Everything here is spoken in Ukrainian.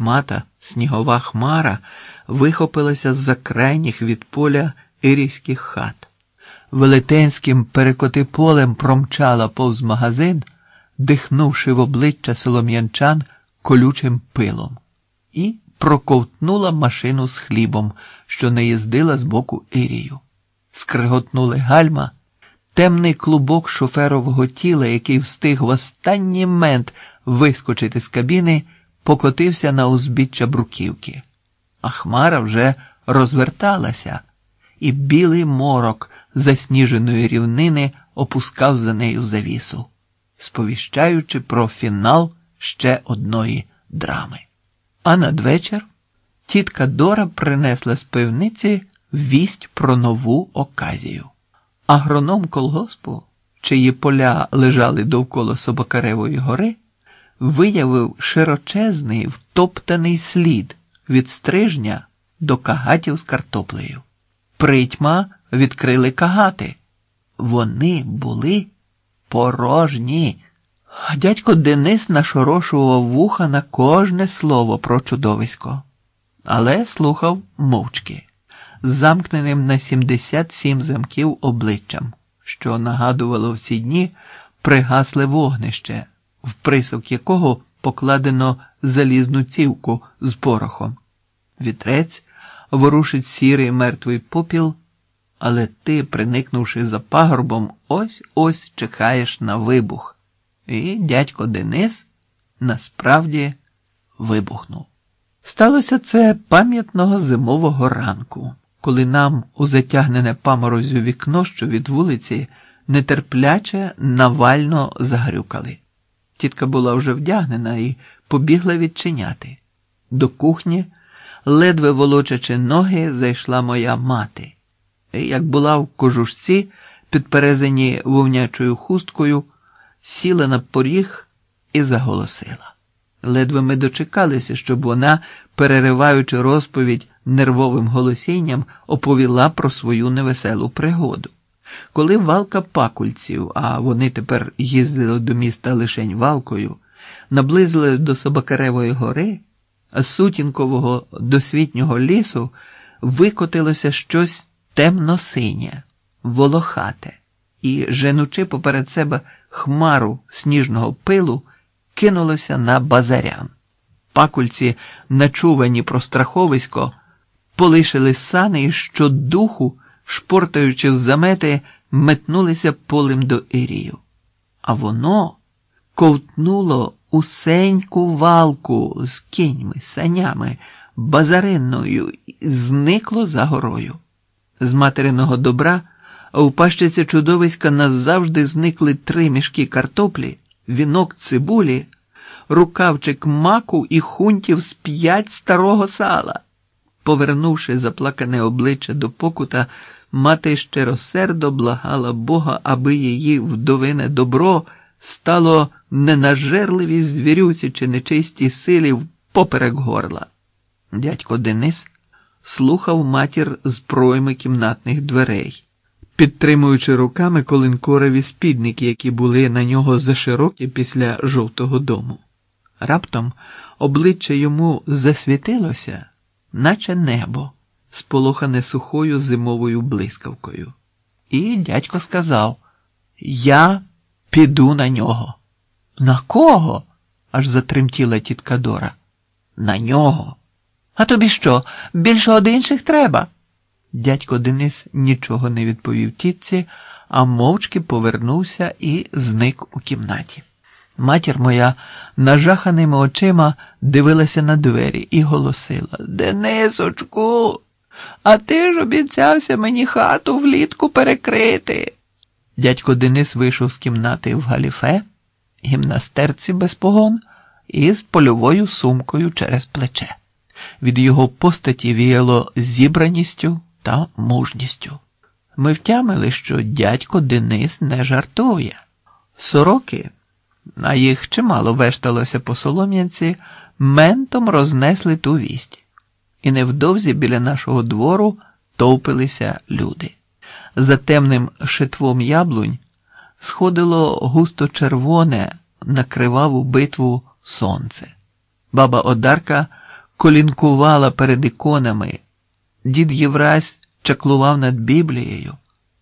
Мата, снігова хмара, вихопилася з-за крайніх від поля ірійських хат. Велетенським перекотиполем промчала повз магазин, дихнувши в обличчя солом'янчан колючим пилом, і проковтнула машину з хлібом, що не їздила з боку Ірію. Скриготнули гальма, темний клубок шоферового тіла, який встиг в останній мент вискочити з кабіни, покотився на узбіччя бруківки. А хмара вже розверталася, і білий морок засніженої рівнини опускав за нею завісу, сповіщаючи про фінал ще одної драми. А надвечір тітка Дора принесла з пивниці вість про нову оказію. Агроном колгоспу, чиї поля лежали довкола Собакаревої гори, виявив широчезний втоптаний слід від стрижня до кагатів з картоплею. Притьма відкрили кагати. Вони були порожні. Дядько Денис нашорошував вуха на кожне слово про чудовисько, але слухав мовчки, замкненим на 77 замків обличчям, що нагадувало в ці дні пригасле вогнище, в присок якого покладено залізну цівку з порохом. Вітрець ворушить сірий мертвий попіл, але ти, приникнувши за пагорбом, ось ось чекаєш на вибух. І дядько Денис насправді вибухнув. Сталося це пам'ятного зимового ранку, коли нам у затягнене паморозю вікно, що від вулиці, нетерпляче навально загрюкали. Тітка була вже вдягнена і побігла відчиняти. До кухні, ледве волочачи ноги, зайшла моя мати. І, як була в кожушці, підперезані вовнячою хусткою, сіла на поріг і заголосила. Ледве ми дочекалися, щоб вона, перериваючи розповідь нервовим голосінням, оповіла про свою невеселу пригоду. Коли валка пакульців, а вони тепер їздили до міста лишень валкою, наблизились до Собакаревої гори, з сутінкового досвітнього лісу викотилося щось темно-синє, волохате, і, женучи поперед себе хмару сніжного пилу, кинулося на базарян. Пакульці, начувані про страховисько, полишили сани і щодуху, шпортаючи в замети, метнулися полем до Ірію. А воно ковтнуло усеньку валку з кіньми, санями, базаринною зникло за горою. З материного добра у пащиці чудовиська назавжди зникли три мішки картоплі, вінок цибулі, рукавчик маку і хунтів з п'ять старого сала. Повернувши заплакане обличчя до покута, мати щиросердо благала Бога, аби її вдовине добро стало ненажерливій звірюці чи нечистій силі поперек горла. Дядько Денис слухав матір з пройми кімнатних дверей, підтримуючи руками колинкорові спідники, які були на нього заширокі після жовтого дому. Раптом обличчя йому засвітилося, наче небо, сполохане сухою зимовою блискавкою. І дядько сказав: Я піду на нього. На кого? аж затремтіла тітка Дора. На нього. А тобі що, більше од інших треба? Дядько Денис нічого не відповів тітці, а мовчки повернувся і зник у кімнаті. Матір моя нажаханими очима дивилася на двері і голосила Денисочку, а ти ж обіцявся мені хату влітку перекрити. Дядько Денис вийшов з кімнати в галіфе, гімнастерці без погон і з польовою сумкою через плече. Від його постаті віяло зібраністю та мужністю. Ми втямили, що дядько Денис не жартує. Сороки, а їх чимало вешталося по солом'янці, ментом рознесли ту вість, і невдовзі біля нашого двору товпилися люди. За темним шитвом яблунь сходило густо червоне на криваву битву сонце. Баба Одарка колінкувала перед іконами, дід Євразь чаклував над Біблією.